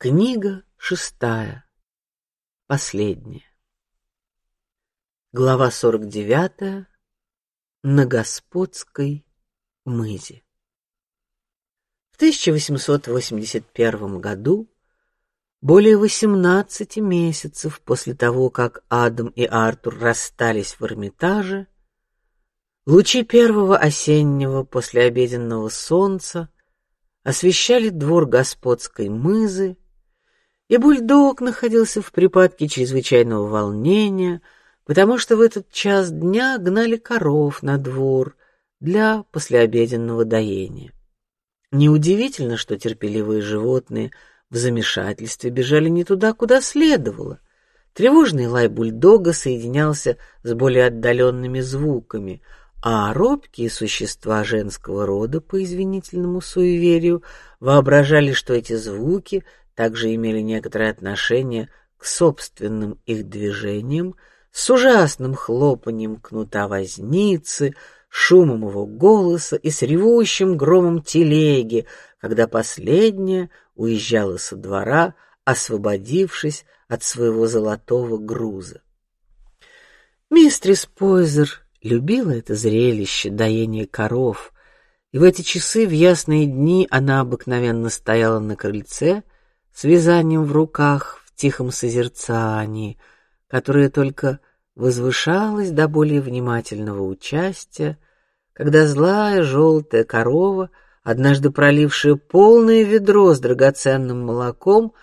Книга шестая. Последняя. Глава сорок девятая. На господской мызе. В 1881 году, более 18 месяцев после того, как Адам и Артур расстались в Эрмитаже, лучи первого осеннего послеобеденного солнца освещали двор господской мызы и бульдог находился в припадке чрезвычайного волнения, потому что в этот час дня гнали коров на двор для послеобеденного доения. Неудивительно, что терпеливые животные в замешательстве бежали не туда, куда следовало. Тревожный лай бульдога соединялся с более отдаленными звуками, а робкие существа женского рода по извинительному суеверию воображали, что эти звуки также имели некоторое отношение к собственным их движениям, с ужасным хлопанием кнута возницы, шумом его голоса и с ревущим громом телеги, когда последняя уезжала со двора, освободившись от своего золотого груза. Мистрис Пойзер любила это зрелище доения коров, и в эти часы в ясные дни она обыкновенно стояла на крыльце с вязанием в руках в тихом созерцании, которое только возвышалось до более внимательного участия, когда злая желтая корова, однажды пролившая полное ведро с драгоценным молоком,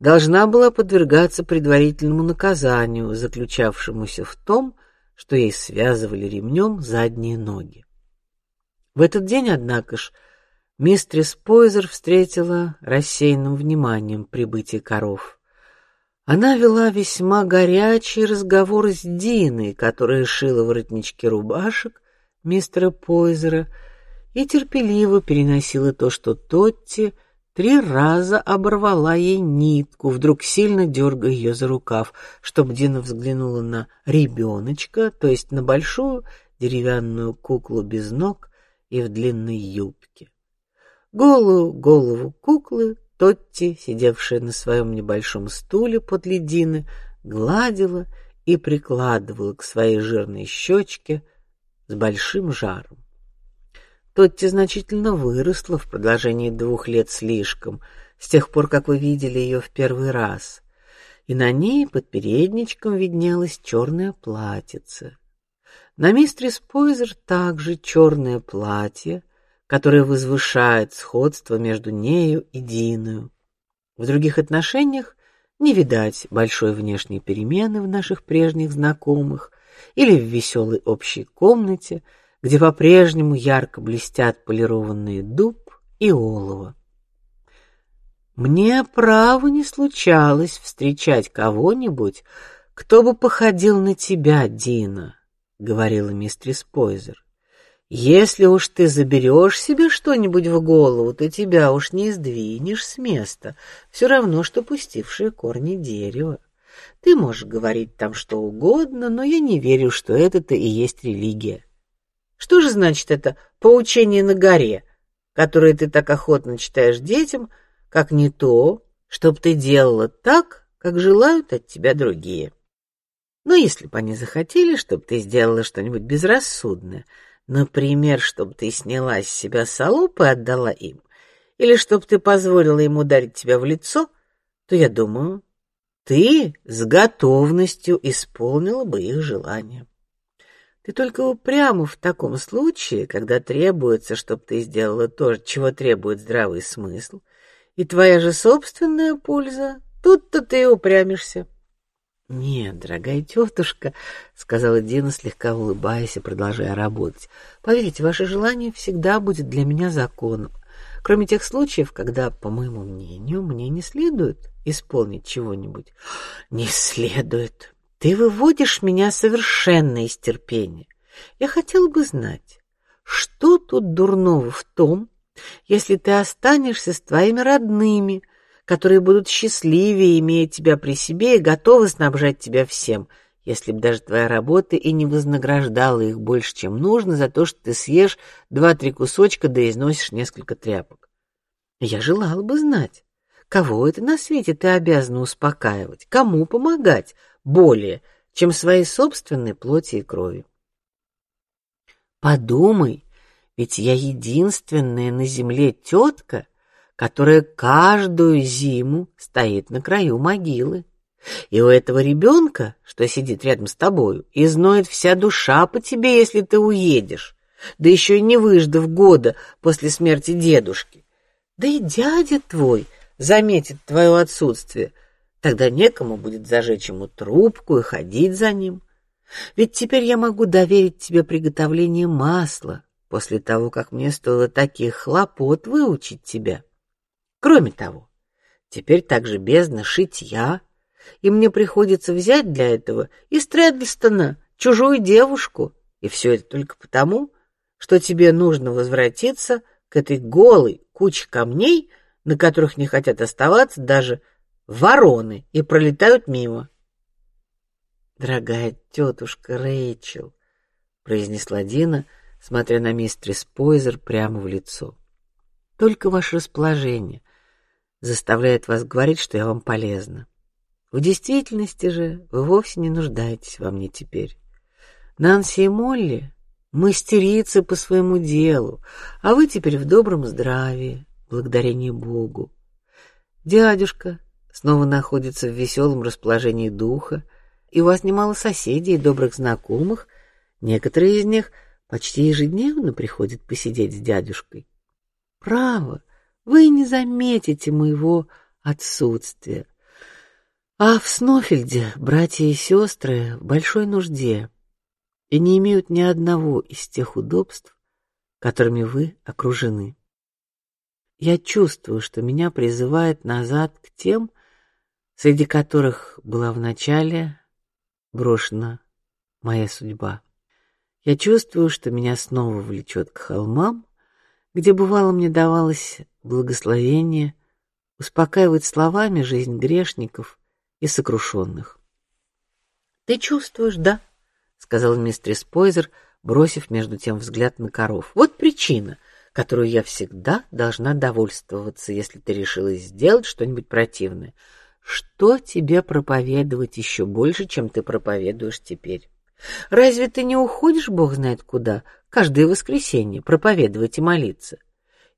должна была подвергаться предварительному наказанию, заключавшемуся в том, что ей связывали ремнем задние ноги. В этот день, однако ж, Мистрис Пойзер встретила рассеянным вниманием прибытие коров. Она вела весьма горячий разговор с Диной, которая шила воротнички рубашек мистера Пойзера, и терпеливо переносила то, что Тотти три раза оборвала ей нитку, вдруг сильно дергая ее за рукав, чтобы Дина взглянула на ребеночка, то есть на большую деревянную куклу без ног и в длинной юбке. Голую голову куклы Тотти, сидевшая на своем небольшом стуле под ледины, гладила и прикладывала к своей жирной щечке с большим жаром. Тотти значительно выросла в продолжении двух лет слишком, с тех пор, как вы видели ее в первый раз, и на ней под передничком виднелось черное платьице. На мистерис Пойзер также черное платье которое возвышает сходство между нею и Диною. В других отношениях не видать большой внешней перемены в наших прежних знакомых или в веселой общей комнате, где по-прежнему ярко блестят полированные дуб и олово. Мне право не случалось встречать кого-нибудь, кто бы походил на тебя, Дина, говорила мистрис Пойзер. Если уж ты заберешь себе что-нибудь в голову, то тебя уж не сдвинешь с места, все равно что пустившее корни дерево. Ты можешь говорить там что угодно, но я не верю, что это-то и есть религия. Что же значит это поучение на горе, которое ты так охотно читаешь детям, как не то, чтоб ты делала так, как желают от тебя другие? Но если бы они захотели, чтобы ты сделала что-нибудь безрассудное, Например, чтобы ты сняла с себя салоп и отдала им, или чтобы ты позволила им ударить тебя в лицо, то я думаю, ты с готовностью исполнила бы их желание. Ты только упряма в таком случае, когда требуется, чтобы ты сделала то, чего требует здравый смысл, и твоя же собственная польза. Тут-то ты упрямишься. Нет, дорогая тетушка, сказала Дина, слегка улыбаясь и продолжая работать. Поверьте, ваше желание всегда будет для меня законом, кроме тех случаев, когда, по моему мнению, мне не следует исполнить чего-нибудь. Не следует. Ты выводишь меня совершенно из терпения. Я хотел бы знать, что тут дурного в том, если ты останешься с твоими родными, которые будут счастливее, имея тебя при себе и готовы снабжать тебя всем, если бы даже твоя работа и не вознаграждала их больше, чем нужно, за то, что ты съешь два-три кусочка да износишь несколько тряпок. Я желала бы знать, Кого это на свете ты обязана успокаивать? Кому помогать более, чем своей собственной плоти и крови? Подумай, ведь я единственная на земле тетка, которая каждую зиму стоит на краю могилы. И у этого ребенка, что сидит рядом с тобою, изноет вся душа по тебе, если ты уедешь, да еще и не выждав года после смерти дедушки. Да и дядя твой заметит твое отсутствие, тогда некому будет зажечь ему трубку и ходить за ним. Ведь теперь я могу доверить тебе приготовление масла после того, как мне стоило таких хлопот выучить тебя. Кроме того, теперь также бездна шитья, и мне приходится взять для этого из Тредлстона чужую девушку, и все это только потому, что тебе нужно возвратиться к этой голой куче камней, на которых не хотят оставаться даже вороны и пролетают мимо. Дорогая тетушка Рэйчел, произнесла Дина, смотря на мистерис Пойзер прямо в лицо. Только ваше расположение заставляет вас говорить, что я вам полезна. В действительности же вы вовсе не нуждаетесь во мне теперь. Нанси и Молли мастерицы по своему делу, а вы теперь в добром здравии, благодарение Богу. Дядюшка снова находится в веселом расположении духа, и у вас немало соседей и добрых знакомых. Некоторые из них почти ежедневно приходят посидеть с дядюшкой. Право, вы не заметите моего отсутствия. А в Снофельде братья и сестры в большой нужде и не имеют ни одного из тех удобств, которыми вы окружены. Я чувствую, что меня призывает назад к тем, среди которых была вначале брошена моя судьба. Я чувствую, что меня снова влечет к холмам, где бывало мне давалось благословение успокаивать словами жизнь грешников и сокрушенных. Ты чувствуешь, да? сказал мистер Спойзер, бросив между тем взгляд на коров. Вот причина, которую я всегда должна довольствоваться, если ты решилась сделать что-нибудь противное. Что тебе проповедовать еще больше, чем ты проповедуешь теперь? Разве ты не уходишь, Бог знает куда, каждое воскресенье проповедовать и молиться?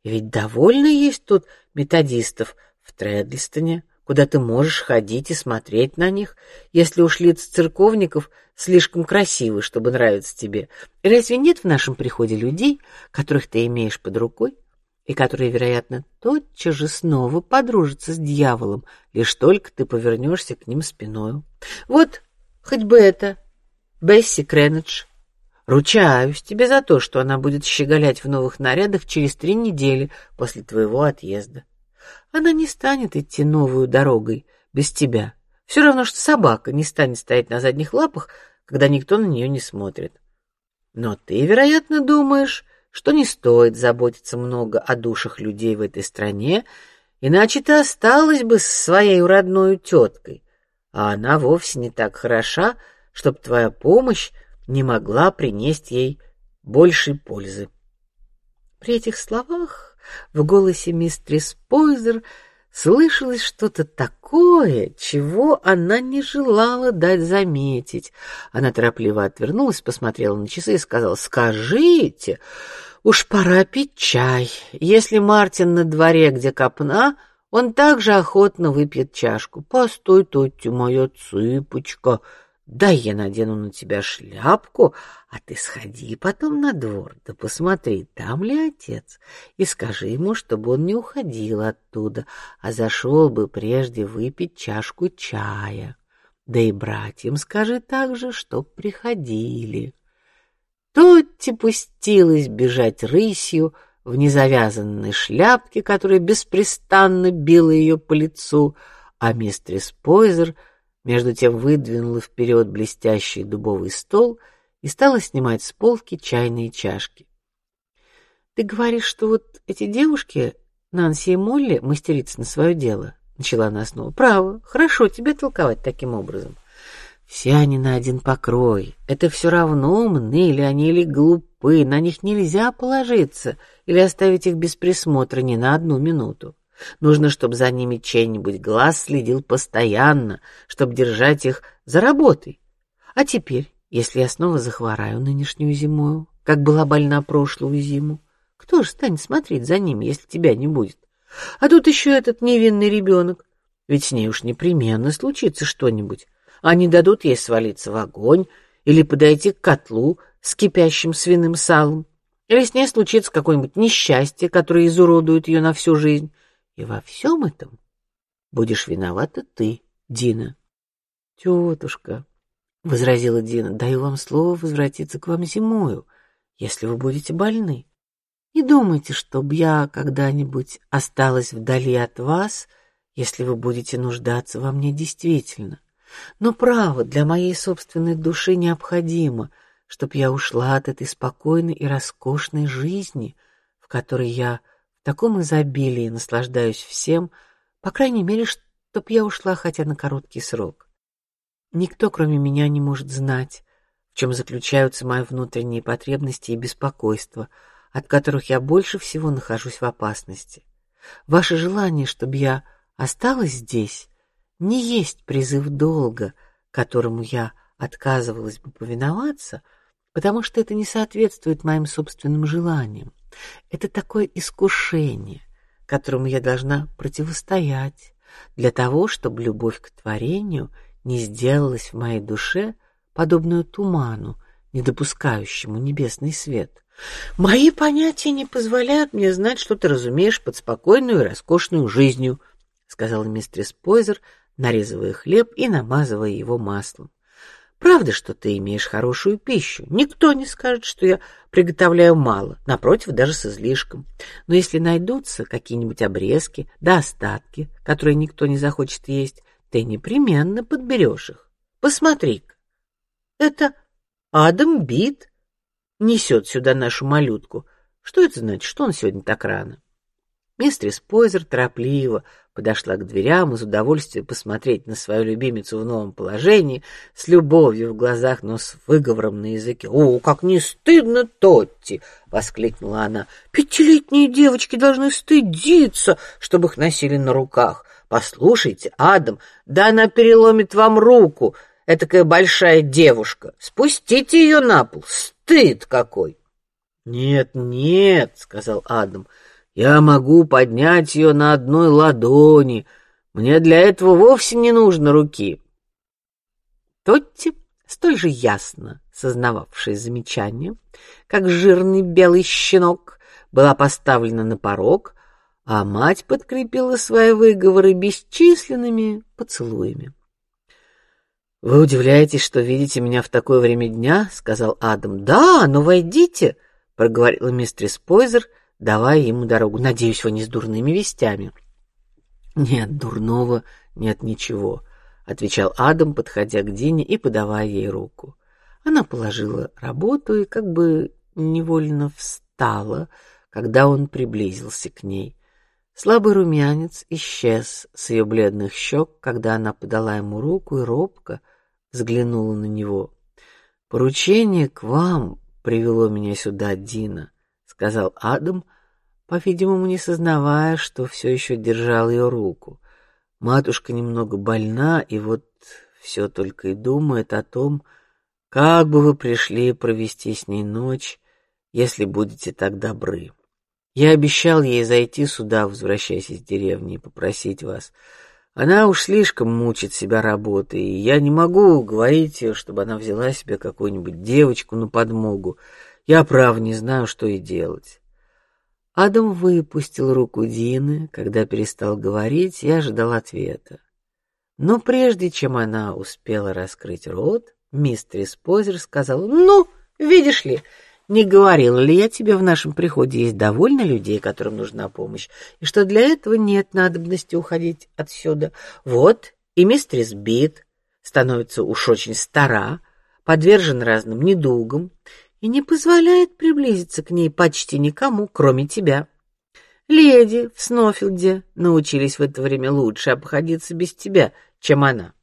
Ведь довольно есть тут методистов в Тредлстоне, куда ты можешь ходить и смотреть на них, если уж лица церковников слишком красивы, чтобы нравиться тебе. Разве нет в нашем приходе людей, которых ты имеешь под рукой и которые, вероятно, тотчас же снова подружатся с дьяволом, лишь только ты повернешься к ним спиною? Вот, хоть бы это, Бесси Кренедж. Ручаюсь тебе за то, что она будет щеголять в новых нарядах через три недели после твоего отъезда. Она не станет идти новую дорогой без тебя. Все равно, что собака не станет стоять на задних лапах, когда никто на нее не смотрит. Но ты, вероятно, думаешь, что не стоит заботиться много о душах людей в этой стране, иначе ты осталась бы с своей родной теткой, а она вовсе не так хороша, чтобы твоя помощь не могла принести ей большей пользы. При этих словах в голосе мистерис Пойзер слышалось что-то такое, чего она не желала дать заметить. Она торопливо отвернулась, посмотрела на часы и сказала: "Скажите, уж пора пить чай. Если Мартин на дворе, где копна, он также охотно выпьет чашку. Постой, тетя моя цыпочка, Дай я надену на тебя шляпку, а ты сходи потом на двор, да посмотри, там ли отец, и скажи ему, чтобы он не уходил оттуда, а зашел бы прежде выпить чашку чая. Да и братьям скажи также, чтоб приходили. Тотти пустилась бежать рысью в незавязанной шляпке, которая беспрестанно била ее по лицу, а мистерис Пойзер — между тем выдвинула вперед блестящий дубовый стол и стала снимать с полки чайные чашки. Ты говоришь, что вот эти девушки, Нанси и Молли, мастерицы на свое дело, начала она снова. Право, хорошо тебе толковать таким образом. Все они на один покрой. Это все равно умны или они или глупы, на них нельзя положиться или оставить их без присмотра ни на одну минуту. Нужно, чтобы за ними чей-нибудь глаз следил постоянно, чтобы держать их за работой. А теперь, если я снова захвораю нынешнюю зимою, как была больна прошлую зиму, кто же станет смотреть за ними, если тебя не будет? А тут еще этот невинный ребенок. Ведь с ней уж непременно случится что-нибудь. Они дадут ей свалиться в огонь или подойти к котлу с кипящим свиным салом. Или с ней случится какое-нибудь несчастье, которое изуродует ее на всю жизнь. И во всем этом будешь виновата ты, Дина. Тетушка, — возразила Дина, — даю вам слово возвратиться к вам зимою, если вы будете больны. Не думайте, чтоб я когда-нибудь осталась вдали от вас, если вы будете нуждаться во мне действительно. Но право для моей собственной души необходимо, чтоб я ушла от этой спокойной и роскошной жизни, в которой я таком изобилии наслаждаюсь всем, по крайней мере, чтоб я ушла хотя на короткий срок. Никто, кроме меня, не может знать, в чем заключаются мои внутренние потребности и беспокойства, от которых я больше всего нахожусь в опасности. Ваше желание, чтобы я осталась здесь, не есть призыв долга, которому я отказывалась бы повиноваться, потому что это не соответствует моим собственным желаниям. Это такое искушение, которому я должна противостоять, для того, чтобы любовь к творению не сделалась в моей душе подобную туману, не допускающему небесный свет. Мои понятия не позволяют мне знать, что ты разумеешь под спокойную и роскошную жизнью, сказала мистерис Пойзер, нарезывая хлеб и намазывая его маслом. Правда, что ты имеешь хорошую пищу. Никто не скажет, что я приготовляю мало, напротив, даже с излишком. Но если найдутся какие-нибудь обрезки да остатки, которые никто не захочет есть, ты непременно подберешь их. Посмотри-ка, это Адам Бит несет сюда нашу малютку. Что это значит? Что он сегодня так рано? Мистерис Пойзер торопливо подошла к дверям из удовольствия посмотреть на свою любимицу в новом положении, с любовью в глазах, но с выговором на языке. «О, как не стыдно, Тотти!» — воскликнула она. «Пятилетние девочки должны стыдиться, чтобы их носили на руках. Послушайте, Адам, да она переломит вам руку, этакая большая девушка. Спустите ее на пол, стыд какой!» «Нет, нет», — сказал Адам, — я могу поднять ее на одной ладони. Мне для этого вовсе не нужно руки. Тотти, столь же ясно сознававшая замечание, как жирный белый щенок, была поставлена на порог, а мать подкрепила свои выговоры бесчисленными поцелуями. Вы удивляетесь, что видите меня в такое время дня, сказал Адам. Да, но войдите, проговорила мистерис Пойзер давая ему дорогу. Надеюсь, вы не с дурными вестями. Нет, дурного нет ничего, отвечал Адам, подходя к Дине и подавая ей руку. Она положила работу и как бы невольно встала, когда он приблизился к ней. Слабый румянец исчез с ее бледных щек, когда она подала ему руку и робко взглянула на него. Поручение к вам привело меня сюда, Дина сказал Адам, по-видимому, не сознавая, что все еще держал ее руку. Матушка немного больна, и вот все только и думает о том, как бы вы пришли провести с ней ночь, если будете так добры. Я обещал ей зайти сюда, возвращаясь из деревни, и попросить вас. Она уж слишком мучит себя работой, и я не могу говорить чтобы она взяла себе какую-нибудь девочку на подмогу. Я прав не знаю, что и делать. Адам выпустил руку Дины, когда перестал говорить, и ожидал ответа. Но прежде чем она успела раскрыть рот, мистер Спозер сказал: "Ну, видишь ли, не говорил ли я тебе в нашем приходе есть довольно людей, которым нужна помощь, и что для этого нет надобности уходить отсюда. Вот и мистер Бит становится уж очень стара, подвержен разным недугам, и не позволяет приблизиться к ней почти никому, кроме тебя. Леди в Снофилде научились в это время лучше обходиться без тебя, чем она.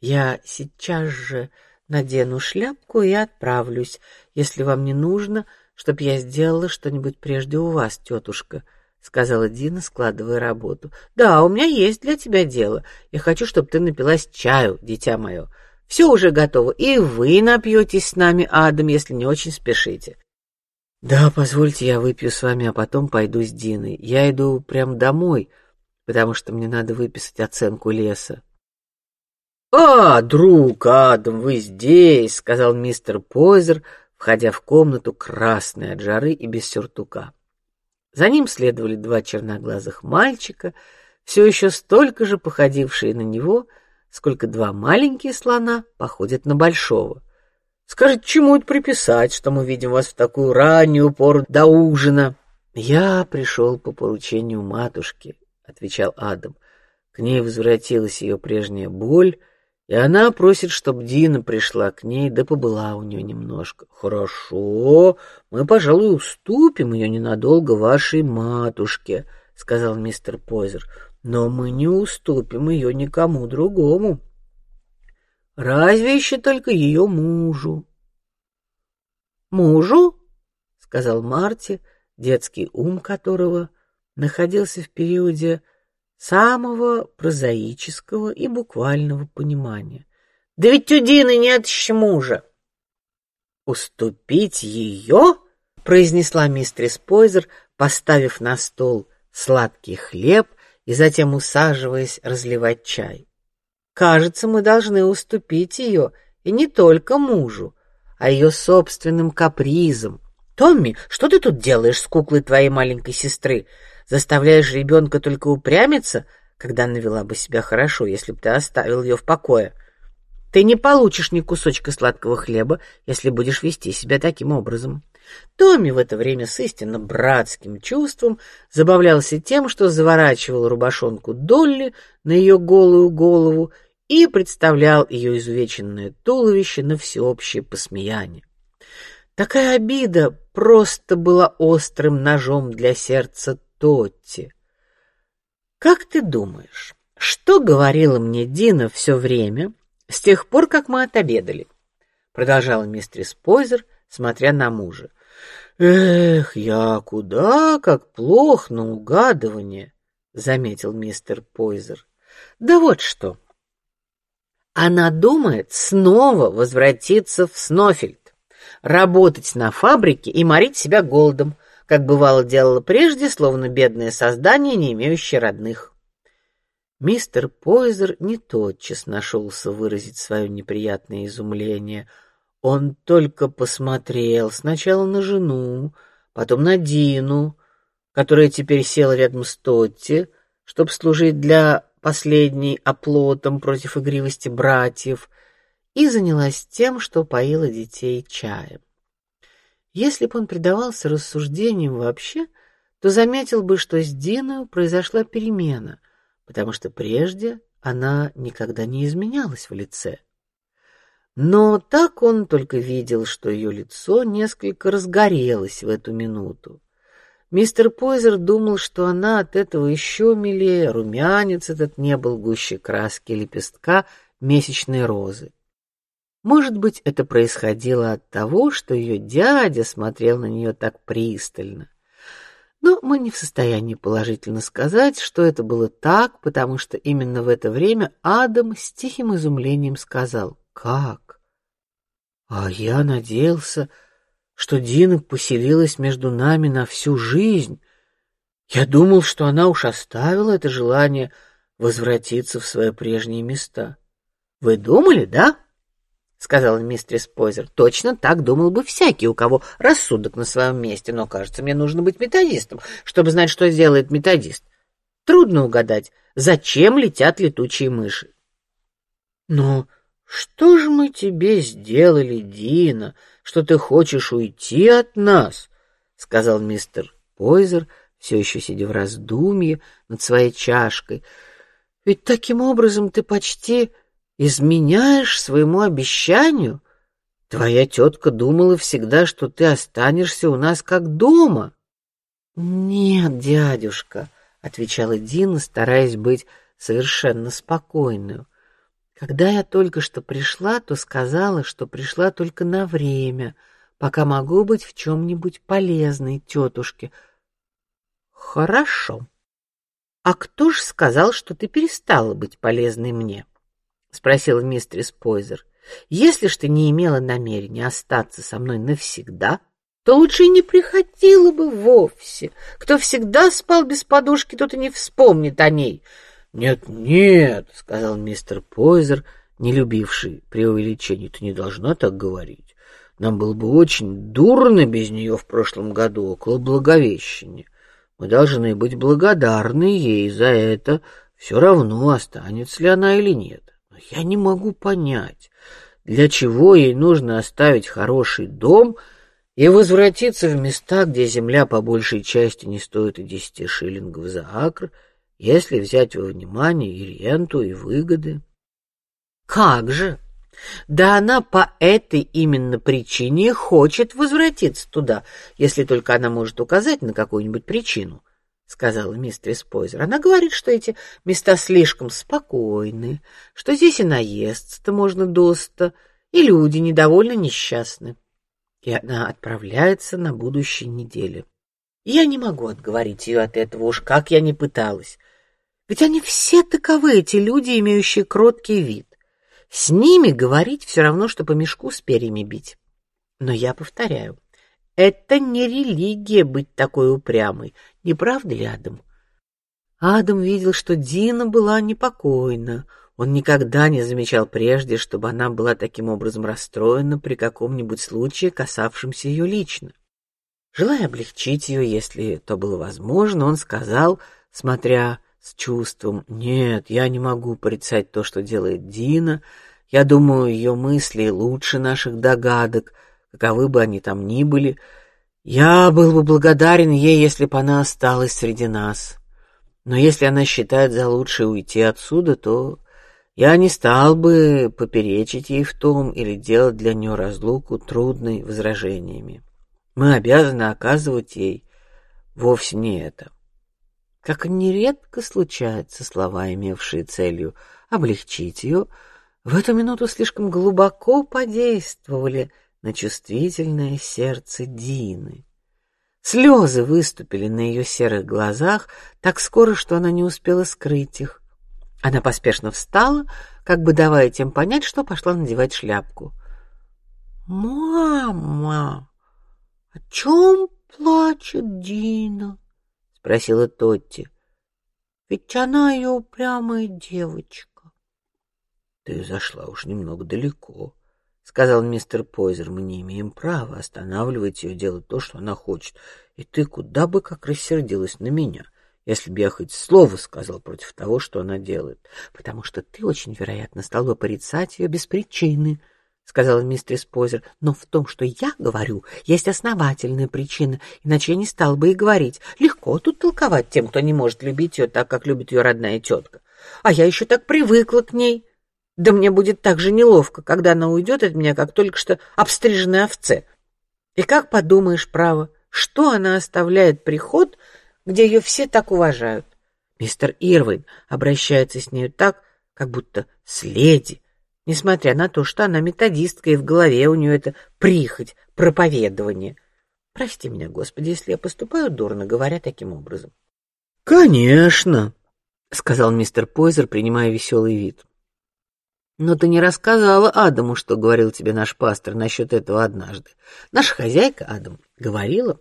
Я сейчас же надену шляпку и отправлюсь, если вам не нужно, чтоб я сделала что-нибудь прежде у вас, тетушка. сказала Дина, складывая работу. Да, у меня есть для тебя дело. Я хочу, чтобы ты напилась чаю, дитя мое. Все уже готово, и вы напьетесь с нами, Адам, если не очень спешите. Да, позвольте, я выпью с вами, а потом пойду с Диной. Я иду прямо домой, потому что мне надо выписать оценку леса. А, друг Адам, вы здесь, сказал мистер Пойзер, входя в комнату красный от жары и без сюртука. За ним следовали два черноглазых мальчика, все еще столько же походившие на него, сколько два маленькие слона походят на большого. Скажите, чему это приписать, что мы видим вас в такую раннюю пору до ужина? Я пришел по поручению матушки, отвечал Адам. К ней возвратилась ее прежняя боль, и она просит, чтобы Дина пришла к ней, да побыла у нее немножко. Хорошо, мы, пожалуй, уступим ее ненадолго вашей матушке, сказал мистер Пойзер, но мы не уступим ее никому другому. Разве еще только ее мужу. Мужу, сказал Марти, детский ум которого находился в периоде самого прозаического и буквального понимания. Да ведь у Дины нет еще мужа. Уступить ее, произнесла мистерис Пойзер, поставив на стол сладкий хлеб и затем усаживаясь разливать чай. Кажется, мы должны уступить ее и не только мужу, а ее собственным капризам. Томми, что ты тут делаешь с куклой твоей маленькой сестры? Заставляешь ребенка только упрямиться, когда она вела бы себя хорошо, если бы ты оставил ее в покое. Ты не получишь ни кусочка сладкого хлеба, если будешь вести себя таким образом. Томми в это время с истинно братским чувством забавлялся тем, что заворачивал рубашонку Долли на ее голую голову и представлял ее изувеченное туловище на всеобщее посмеяние. Такая обида просто была острым ножом для сердца Тотти. Как ты думаешь, что говорила мне Дина все время с тех пор, как мы отобедали? Продолжала мистерис Пойзер, смотря на мужа. Эх, я куда как плох на угадывание, заметил мистер Пойзер. Да вот что. Она думает снова возвратиться в Снофельд, работать на фабрике и морить себя голодом, как бывало делала прежде, словно бедное создание, не имеющее родных. Мистер Пойзер не тотчас нашелся выразить свое неприятное изумление. Он только посмотрел сначала на жену, потом на Дину, которая теперь села рядом с Тотти, чтобы служить для последней оплотом против игривости братьев, и занялась тем, что поила детей чаем. Если бы он предавался рассуждениям вообще, то заметил бы, что с Диной произошла перемена, потому что прежде она никогда не изменялась в лице. Но так он только видел, что ее лицо несколько разгорелось в эту минуту. Мистер Пойзер думал, что она от этого еще милее, румянец этот не был гуще краски лепестка месячной розы. Может быть, это происходило от того, что ее дядя смотрел на нее так пристально. Но мы не в состоянии положительно сказать, что это было так, потому что именно в это время Адам с тихим изумлением сказал: "Как? А я надеялся, что Дина поселилась между нами на всю жизнь. Я думал, что она уж оставила это желание возвратиться в свои прежние места. Вы думали, да?" сказала мистерис Пойзер. Точно так думал бы всякий, у кого рассудок на своем месте, но кажется, мне нужно быть методистом, чтобы знать, что сделает методист. Трудно угадать, зачем летят летучие мыши. Но что же мы тебе сделали, Дина, что ты хочешь уйти от нас? сказал мистер Пойзер, все еще сидя в раздумье над своей чашкой. Ведь таким образом ты почти изменяешь своему обещанию? Твоя тетка думала всегда, что ты останешься у нас как дома. Нет, дядюшка, отвечала Дина, стараясь быть совершенно спокойной. Когда я только что пришла, то сказала, что пришла только на время, пока могу быть в чем-нибудь полезной тетушке. Хорошо. А кто ж сказал, что ты перестала быть полезной мне? спросила мистерис Пойзер. Если ж ты не имела намерения остаться со мной навсегда, то лучше и не приходила бы вовсе. Кто всегда спал без подушки, тот и не вспомнит о ней. Нет, нет, сказал мистер Пойзер, не любивший преувеличений. Ты не должна так говорить. Нам было бы очень дурно без нее в прошлом году около Благовещения. Мы должны быть благодарны ей за это, все равно останется ли она или нет. Но я не могу понять, для чего ей нужно оставить хороший дом и возвратиться в места, где земля по большей части не стоит и десяти шиллингов за акр, если взять во внимание и ренту, и выгоды. Как же? Да она по этой именно причине хочет возвратиться туда, если только она может указать на какую-нибудь причину, сказала мистерис Пойзер. Она говорит, что эти места слишком спокойны, что здесь и наесться-то можно доста, и люди недовольно несчастны. И она отправляется на будущей неделе. Я не могу отговорить ее от этого, уж как я не пыталась. Ведь они все таковы, эти люди, имеющие кроткий вид. С ними говорить все равно, что по мешку с перьями бить. Но я повторяю, это не религия быть такой упрямой, не правда ли, Адам? Адам видел, что Дина была непокойна. Он никогда не замечал прежде, чтобы она была таким образом расстроена при каком-нибудь случае, касавшемся ее лично. Желая облегчить ее, если то было возможно, он сказал, смотря с чувством: "Нет, я не могу порицать то, что делает Дина. Я думаю, ее мысли лучше наших догадок, каковы бы они там ни были. Я был бы благодарен ей, если бы она осталась среди нас. Но если она считает за лучшее уйти отсюда, то я не стал бы поперечить ей в том или делать для нее разлуку трудной возражениями. Мы обязаны оказывать ей вовсе не это. Как нередко случается, слова, имевшие целью облегчить ее, в эту минуту слишком глубоко подействовали на чувствительное сердце Дины. Слезы выступили на ее серых глазах так скоро, что она не успела скрыть их. Она поспешно встала, как бы давая тем понять, что пошла надевать шляпку. Мама, о чем плачет Дина? Спросила Тотти. Ведь она ее упрямая девочка. Ты зашла уж немного далеко, сказал мистер Пойзер. Мы не имеем права останавливать ее делать то, что она хочет. И ты куда бы как рассердилась на меня, если бы я хоть слово сказал против того, что она делает, потому что ты очень вероятно стал бы порицать ее без причины сказала мистерис Позер, но в том, что я говорю, есть основательная причина, иначе я не стал бы и говорить. Легко тут толковать тем, кто не может любить ее так, как любит ее родная тетка. А я еще так привыкла к ней. Да мне будет так же неловко, когда она уйдет от меня, как только что обстриженная овце. И как подумаешь, право, что она оставляет приход, где ее все так уважают? Мистер Ирвин обращается с нею так, как будто с леди, несмотря на то, что она методистка и в голове у нее это прихоть, проповедование. Прости меня, Господи, если я поступаю дурно, говоря таким образом. Конечно, сказал мистер Пойзер, принимая веселый вид. Но ты не рассказала Адаму, что говорил тебе наш пастор насчет этого однажды. Наша хозяйка Адам говорила,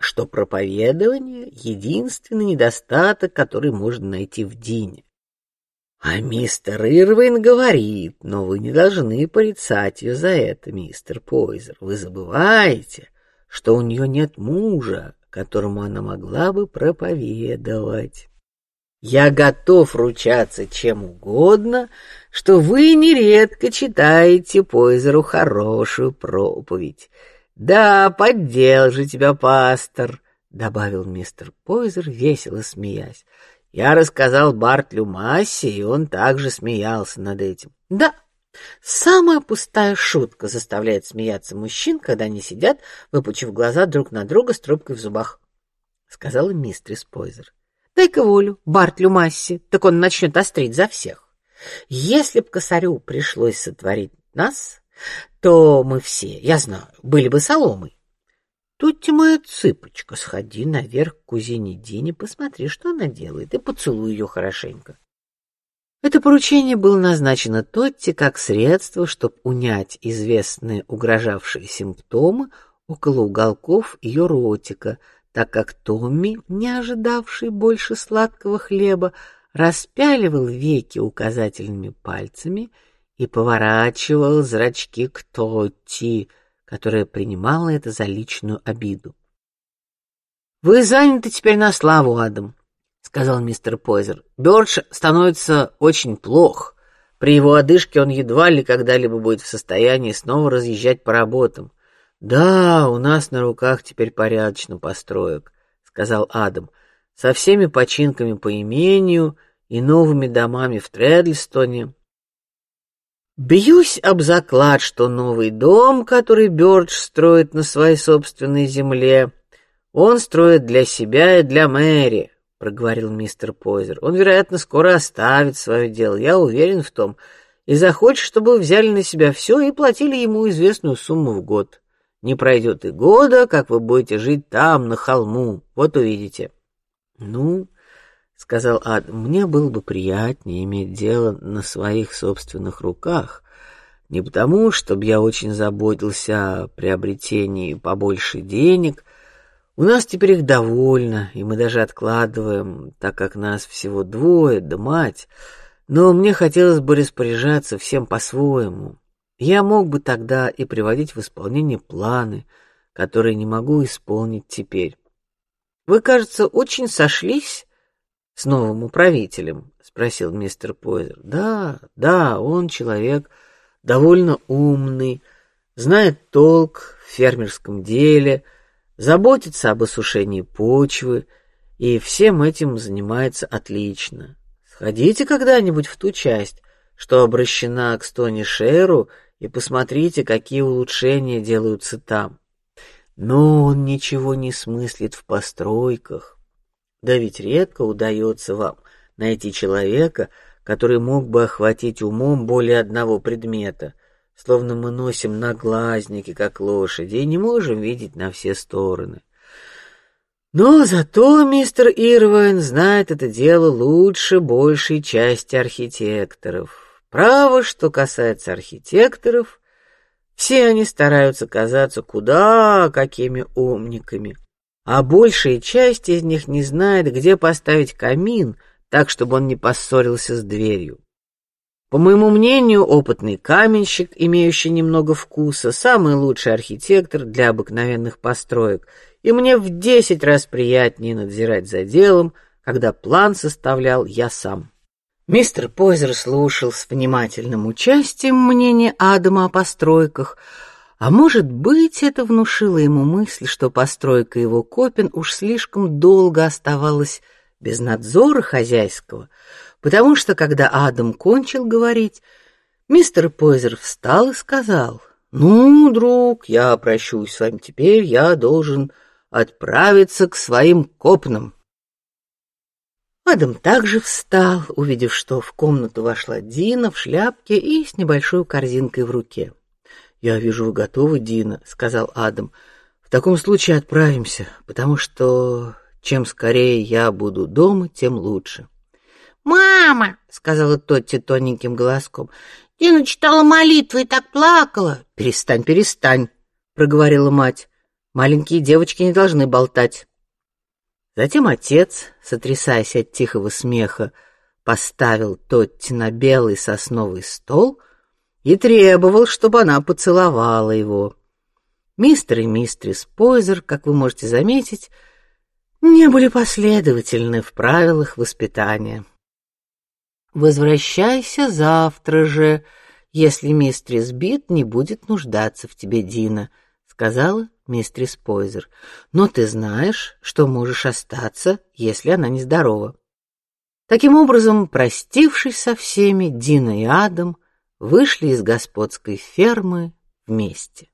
что проповедование единственный недостаток, который можно найти в Дине. А мистер Ирвин говорит, но вы не должны порицать ее за это, мистер Пойзер. Вы забываете, что у нее нет мужа, которому она могла бы проповедовать. Я готов ручаться чем угодно, что вы нередко читаете Пойзеру хорошую проповедь. Да, поддел же тебя пастор, добавил мистер Пойзер весело смеясь. Я рассказал Бартлю Массе, и он также смеялся над этим. Да, самая пустая шутка заставляет смеяться мужчин, когда они сидят, выпучив глаза друг на друга с трубкой в зубах, сказала мистерис Пойзер. Дай-ка волю Бартлю Массе, так он начнет острить за всех. Если б косарю пришлось сотворить нас, то мы все, я знаю, были бы соломой. Тутти моя цыпочка, сходи наверх к кузине Дине, посмотри, что она делает, и поцелуй ее хорошенько. Это поручение было назначено Тотти как средство, чтобы унять известные угрожавшие симптомы около уголков ее ротика, так как Томми, не ожидавший больше сладкого хлеба, распяливал веки указательными пальцами и поворачивал зрачки к Тотти, которая принимала это за личную обиду. Вы заняты теперь на славу, Адам, сказал мистер Пойзер. Бёрдж становится очень плох. При его одышке он едва ли когда-либо будет в состоянии снова разъезжать по работам. Да, у нас на руках теперь порядочно построек, сказал Адам, со всеми починками по имению и новыми домами в Тредлстоне. Бьюсь об заклад, что новый дом, который Бёрдж строит на своей собственной земле, он строит для себя и для Мэри, проговорил мистер Пойзер. Он, вероятно, скоро оставит свое дело, я уверен в том, и захочет, чтобы взяли на себя все и платили ему известную сумму в год. Не пройдет и года, как вы будете жить там на холму, вот увидите. Ну, сказал Ад, мне было бы приятнее иметь дело на своих собственных руках. Не потому, чтобы я очень заботился о приобретении побольше денег, у нас теперь их довольно, и мы даже откладываем, так как нас всего двое, да мать. Но мне хотелось бы распоряжаться всем по-своему. Я мог бы тогда и приводить в исполнение планы, которые не могу исполнить теперь. Вы, кажется, очень сошлись с новым управителем, спросил мистер Пойзер. Да, да, он человек довольно умный, знает толк в фермерском деле заботится об осушении почвы и всем этим занимается отлично. Сходите когда-нибудь в ту часть, что обращена к Стони Шеру, и посмотрите, какие улучшения делаются там. Но он ничего не смыслит в постройках. Да ведь редко удается вам найти человека, который мог бы охватить умом более одного предмета, словно мы носим наглазники, как лошади, и не можем видеть на все стороны. Но зато мистер Ирвайн знает это дело лучше большей части архитекторов. Право, что касается архитекторов, все они стараются казаться куда какими умниками, а большая часть из них не знает, где поставить камин, так чтобы он не поссорился с дверью. По моему мнению, опытный каменщик, имеющий немного вкуса, самый лучший архитектор для обыкновенных построек, и мне в десять раз приятнее надзирать за делом, когда план составлял я сам. Мистер Пойзер слушал с внимательным участием мнение Адама о постройках, а может быть, это внушило ему мысль, что постройка его копен уж слишком долго оставалась без надзора хозяйского потому что когда Адам кончил говорить, мистер Пойзер встал и сказал: "Ну, друг, я прощусь с вами теперь, я должен отправиться к своим копнам". Адам также встал, увидев, что в комнату вошла Дина в шляпке и с небольшой корзинкой в руке. "Я вижу, вы готовы, Дина", сказал Адам. "В таком случае отправимся, потому что чем скорее я буду дома, тем лучше". «Мама!» — сказала Тотти тоненьким голоском. «Дина читала молитвы и так плакала». «Перестань, перестань!» — проговорила мать. «Маленькие девочки не должны болтать». Затем отец, сотрясаясь от тихого смеха, поставил Тотти на белый сосновый стол и требовал, чтобы она поцеловала его. Мистер и мистрис Пойзер, как вы можете заметить, не были последовательны в правилах воспитания. Возвращайся завтра же, если мистрис Бит не будет нуждаться в тебе, Дина, сказала мистрис Пойзер. Но ты знаешь, что можешь остаться, если она нездорова. Таким образом, простившись со всеми, Дина и Адам вышли из господской фермы вместе.